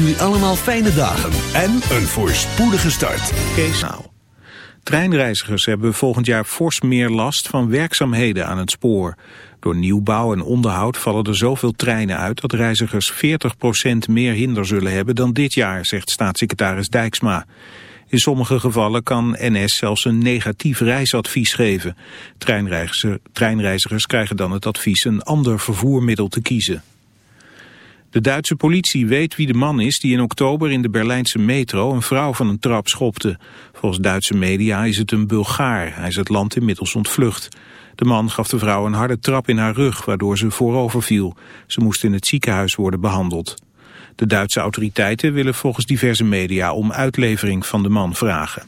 jullie allemaal fijne dagen en een voorspoedige start. Kees nou. Treinreizigers hebben volgend jaar fors meer last van werkzaamheden aan het spoor. Door nieuwbouw en onderhoud vallen er zoveel treinen uit dat reizigers 40% meer hinder zullen hebben dan dit jaar, zegt staatssecretaris Dijksma. In sommige gevallen kan NS zelfs een negatief reisadvies geven. Treinreizigers, treinreizigers krijgen dan het advies een ander vervoermiddel te kiezen. De Duitse politie weet wie de man is die in oktober in de Berlijnse metro een vrouw van een trap schopte. Volgens Duitse media is het een Bulgaar. Hij is het land inmiddels ontvlucht. De man gaf de vrouw een harde trap in haar rug, waardoor ze voorover viel. Ze moest in het ziekenhuis worden behandeld. De Duitse autoriteiten willen volgens diverse media om uitlevering van de man vragen.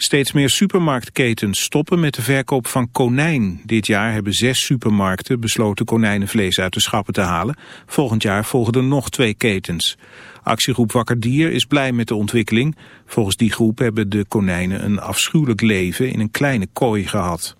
Steeds meer supermarktketens stoppen met de verkoop van konijn. Dit jaar hebben zes supermarkten besloten konijnenvlees uit de schappen te halen. Volgend jaar volgen er nog twee ketens. Actiegroep Wakker Dier is blij met de ontwikkeling. Volgens die groep hebben de konijnen een afschuwelijk leven in een kleine kooi gehad.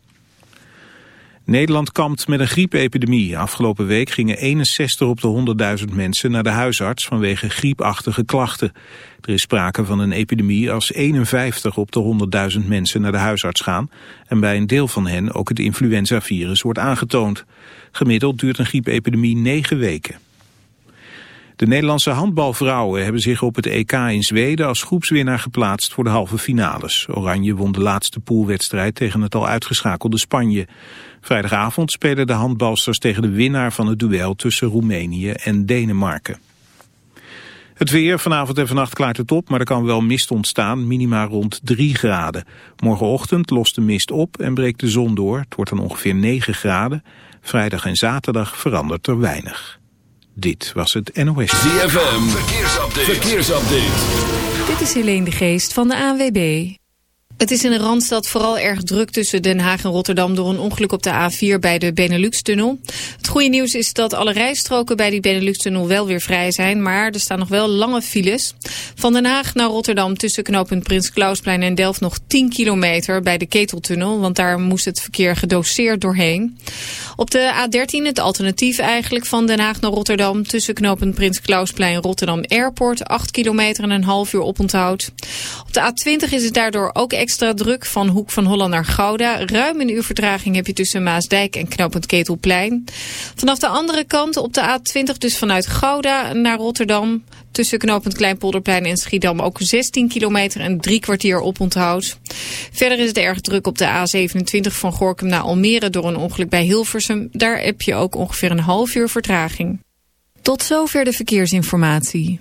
Nederland kampt met een griepepidemie. Afgelopen week gingen 61 op de 100.000 mensen naar de huisarts vanwege griepachtige klachten. Er is sprake van een epidemie als 51 op de 100.000 mensen naar de huisarts gaan. En bij een deel van hen ook het influenzavirus wordt aangetoond. Gemiddeld duurt een griepepidemie 9 weken. De Nederlandse handbalvrouwen hebben zich op het EK in Zweden als groepswinnaar geplaatst voor de halve finales. Oranje won de laatste poolwedstrijd tegen het al uitgeschakelde Spanje. Vrijdagavond spelen de handbalsters tegen de winnaar van het duel tussen Roemenië en Denemarken. Het weer, vanavond en vannacht klaart het op, maar er kan wel mist ontstaan, minima rond 3 graden. Morgenochtend lost de mist op en breekt de zon door. Het wordt dan ongeveer 9 graden. Vrijdag en zaterdag verandert er weinig. Dit was het NOS. ZFM, verkeersupdate. verkeersupdate. Dit is Helene de Geest van de ANWB. Het is in de Randstad vooral erg druk tussen Den Haag en Rotterdam... door een ongeluk op de A4 bij de Benelux-tunnel. Het goede nieuws is dat alle rijstroken bij die Benelux-tunnel wel weer vrij zijn... maar er staan nog wel lange files. Van Den Haag naar Rotterdam tussen knooppunt Prins Klausplein en Delft... nog 10 kilometer bij de Keteltunnel... want daar moest het verkeer gedoseerd doorheen. Op de A13 het alternatief eigenlijk van Den Haag naar Rotterdam... tussen knooppunt Prins Klausplein en Rotterdam Airport... 8 kilometer en een half uur oponthoud. Op de A20 is het daardoor ook druk van Hoek van Holland naar Gouda. Ruim een uur vertraging heb je tussen Maasdijk en knooppunt Ketelplein. Vanaf de andere kant op de A20 dus vanuit Gouda naar Rotterdam... tussen knooppunt Kleinpolderplein en Schiedam ook 16 kilometer en drie kwartier oponthoud. Verder is het erg druk op de A27 van Gorkum naar Almere door een ongeluk bij Hilversum. Daar heb je ook ongeveer een half uur vertraging. Tot zover de verkeersinformatie.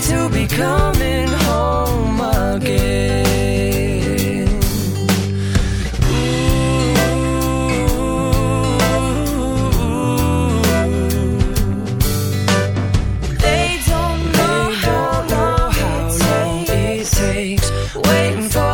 to be coming home again. They don't know how long it takes waiting for.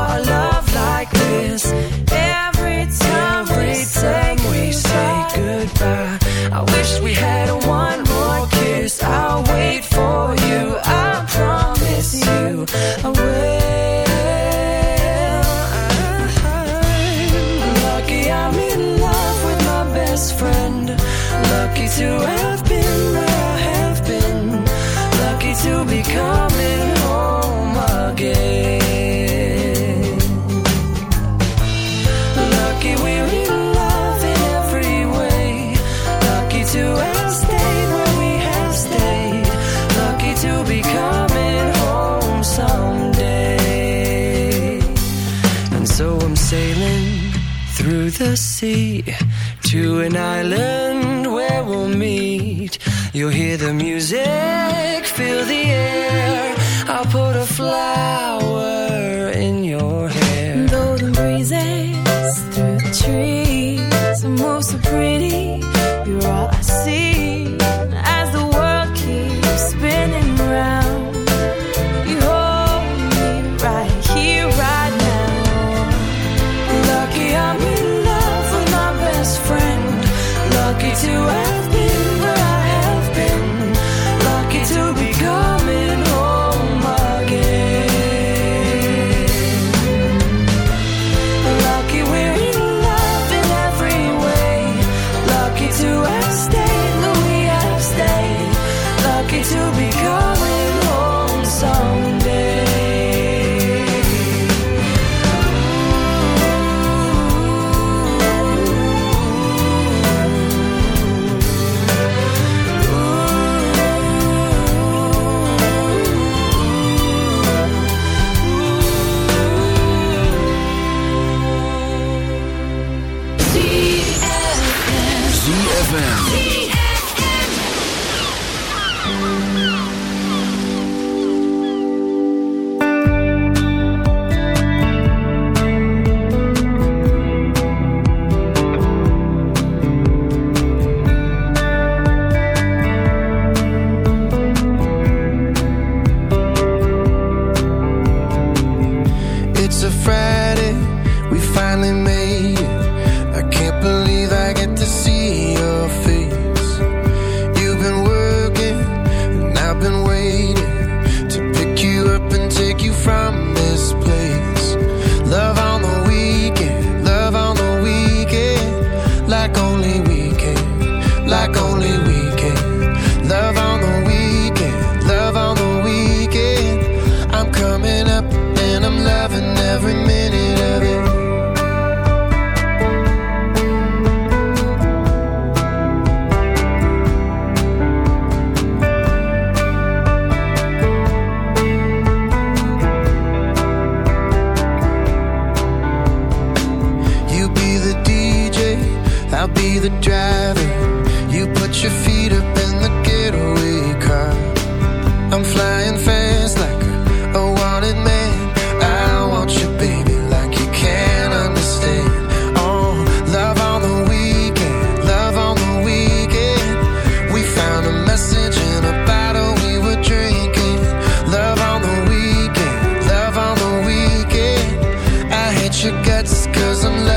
She you get's cause I'm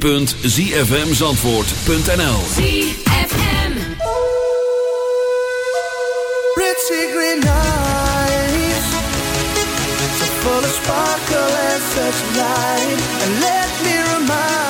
www.zfmzandvoort.nl eyes full of sparkle and such light. And let me remind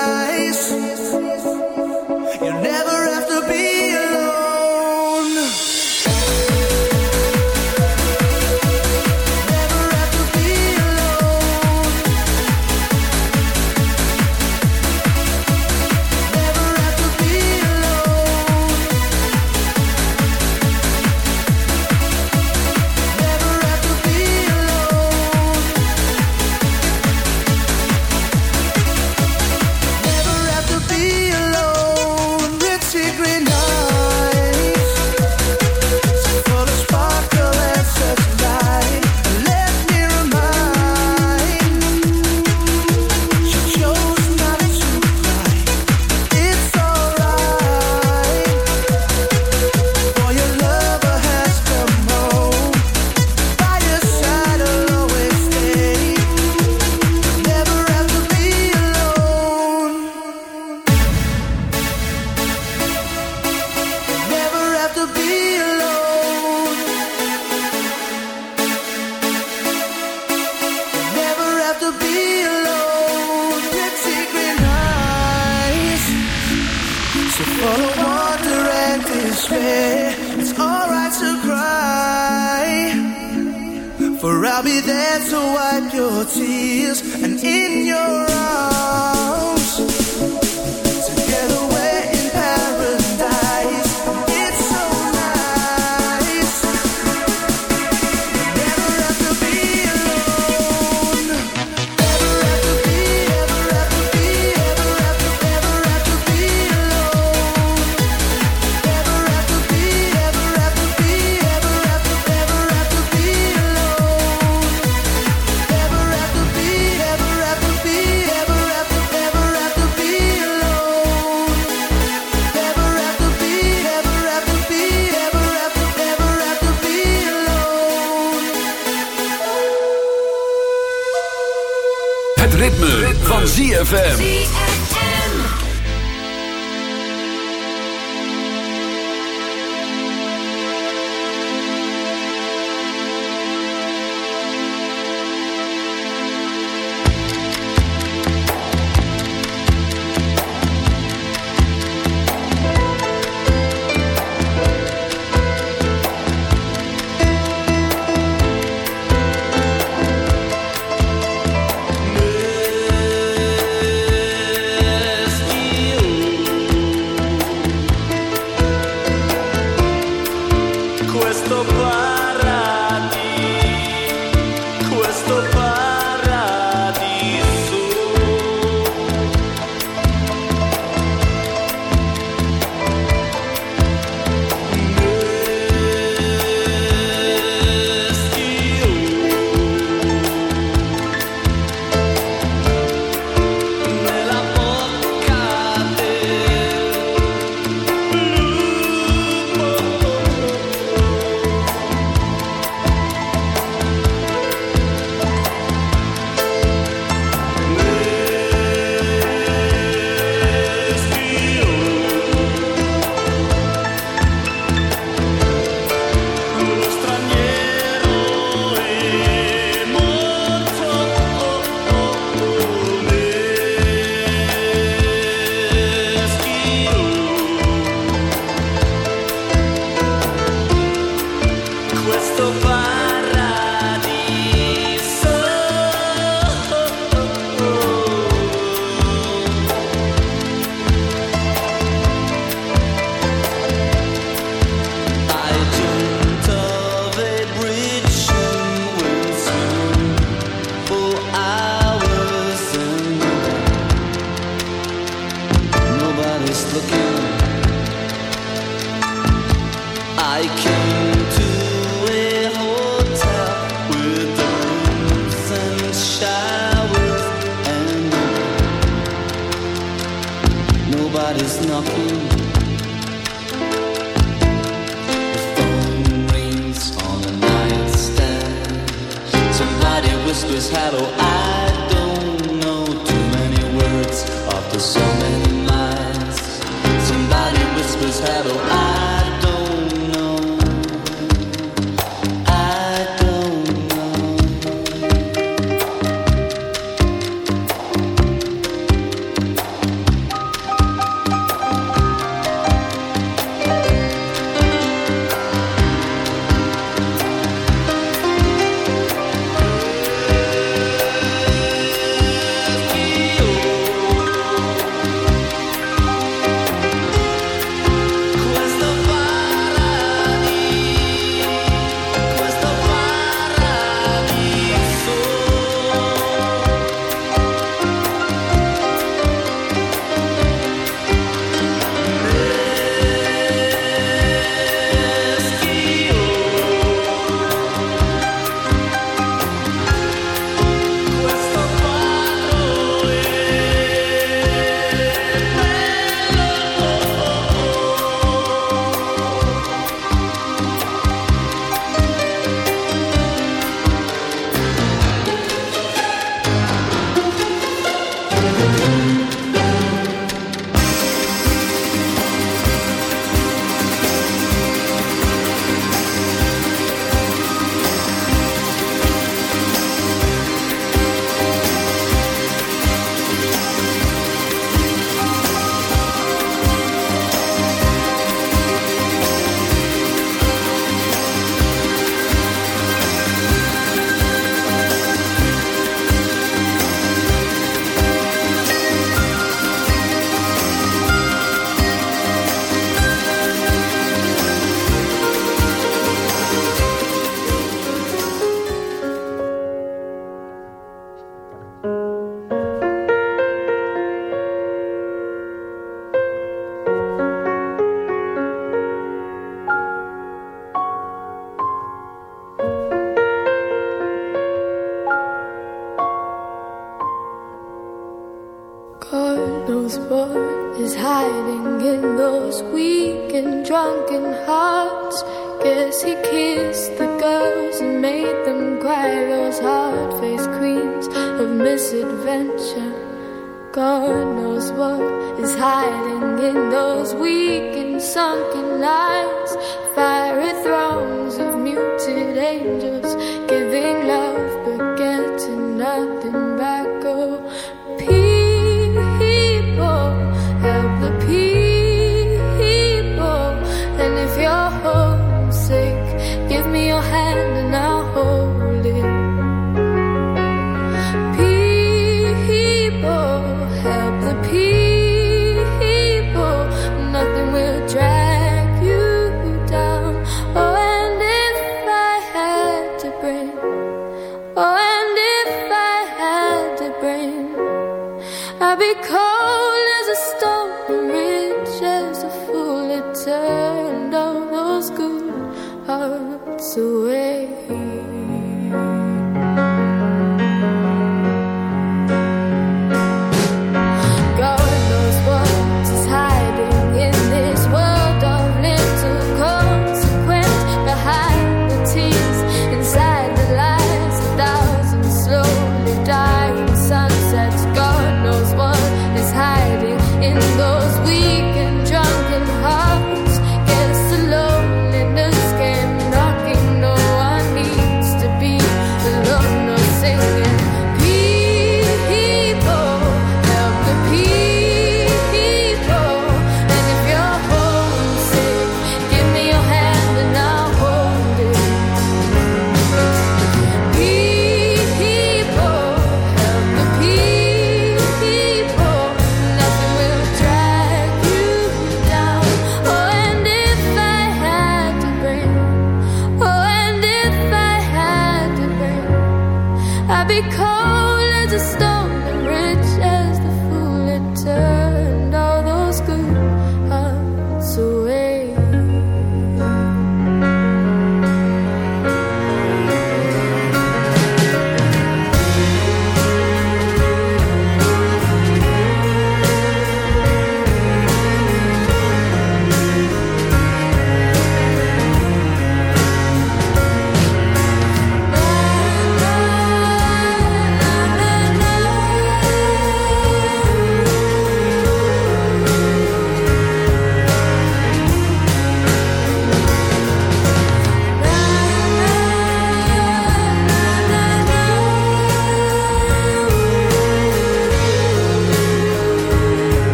Whispers hello. I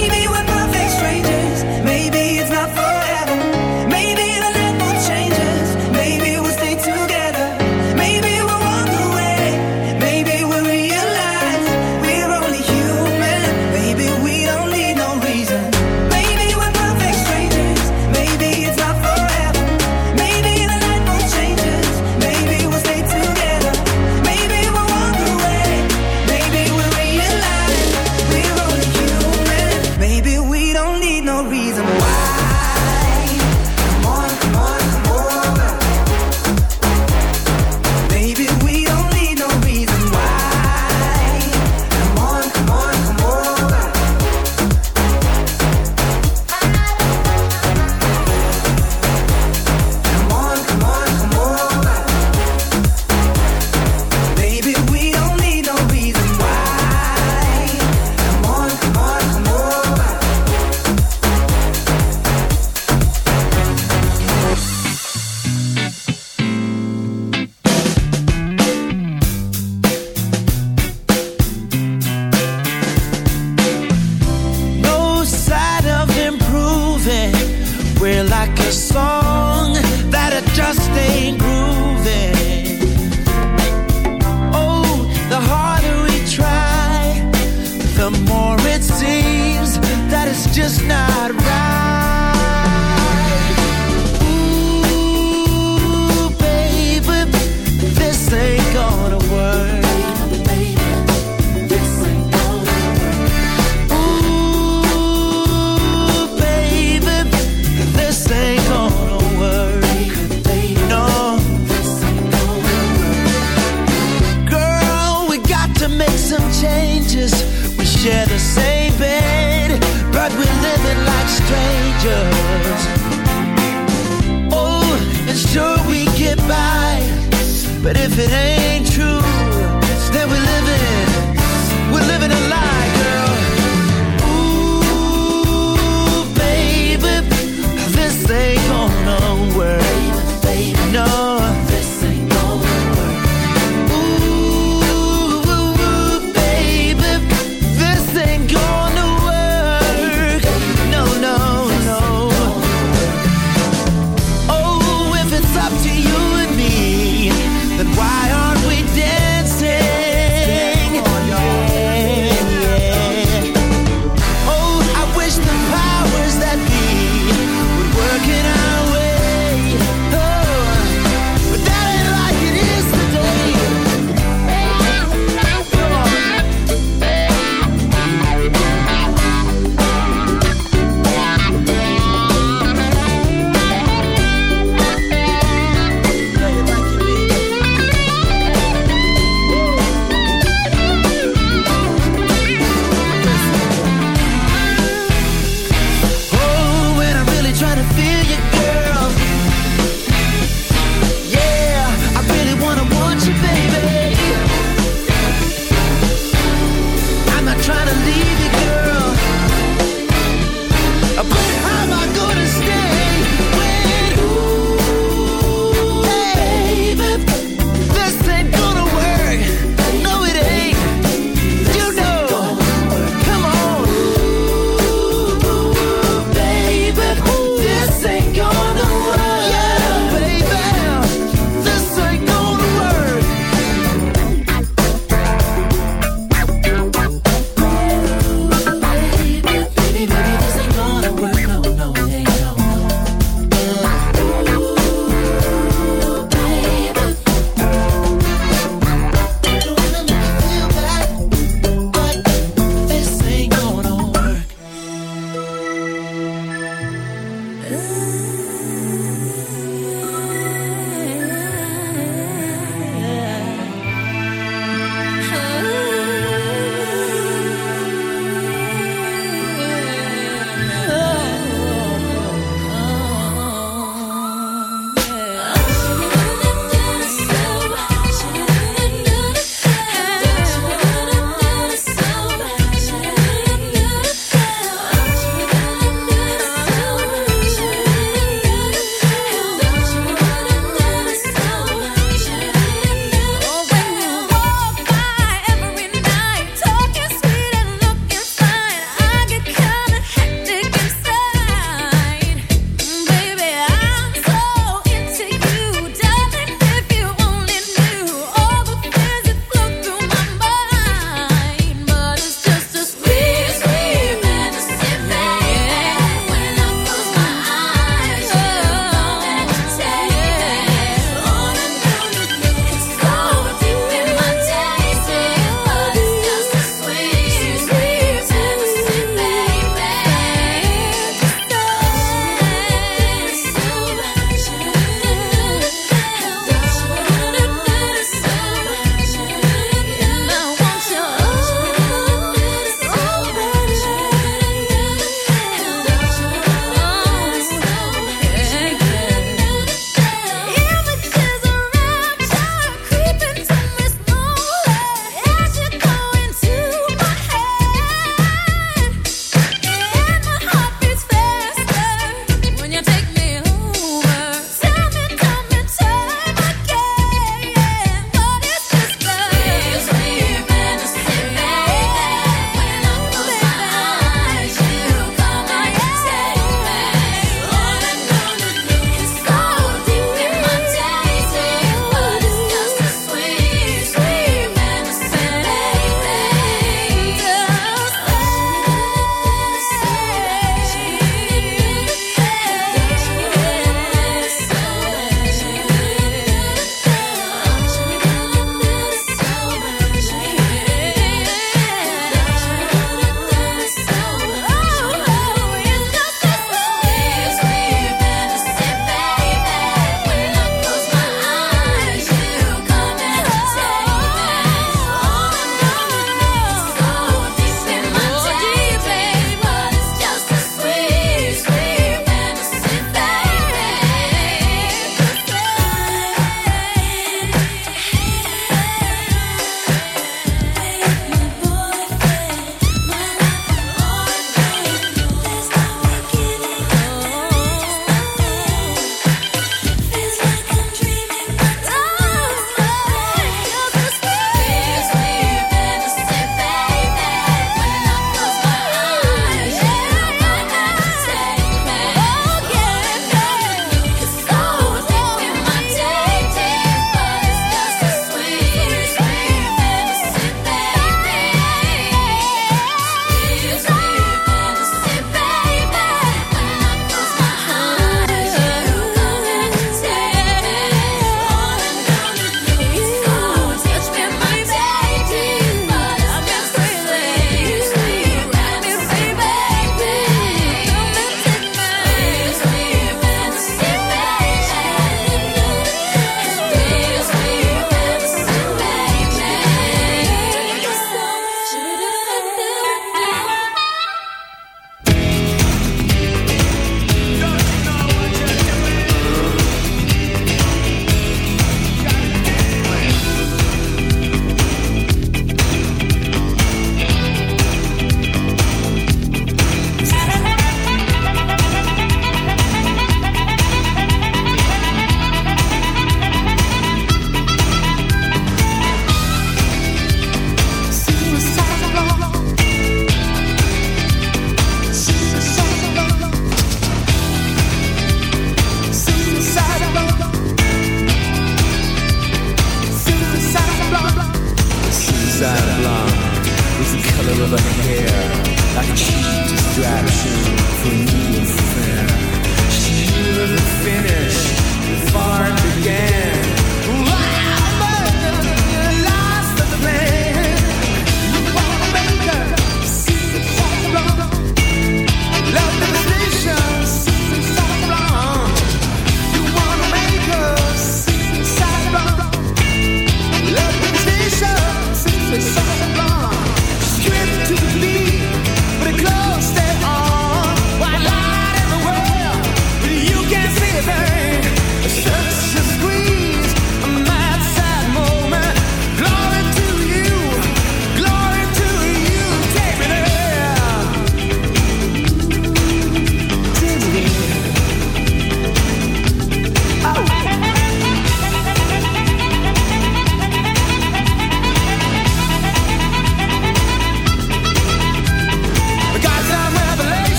Maybe we're perfect strangers. Maybe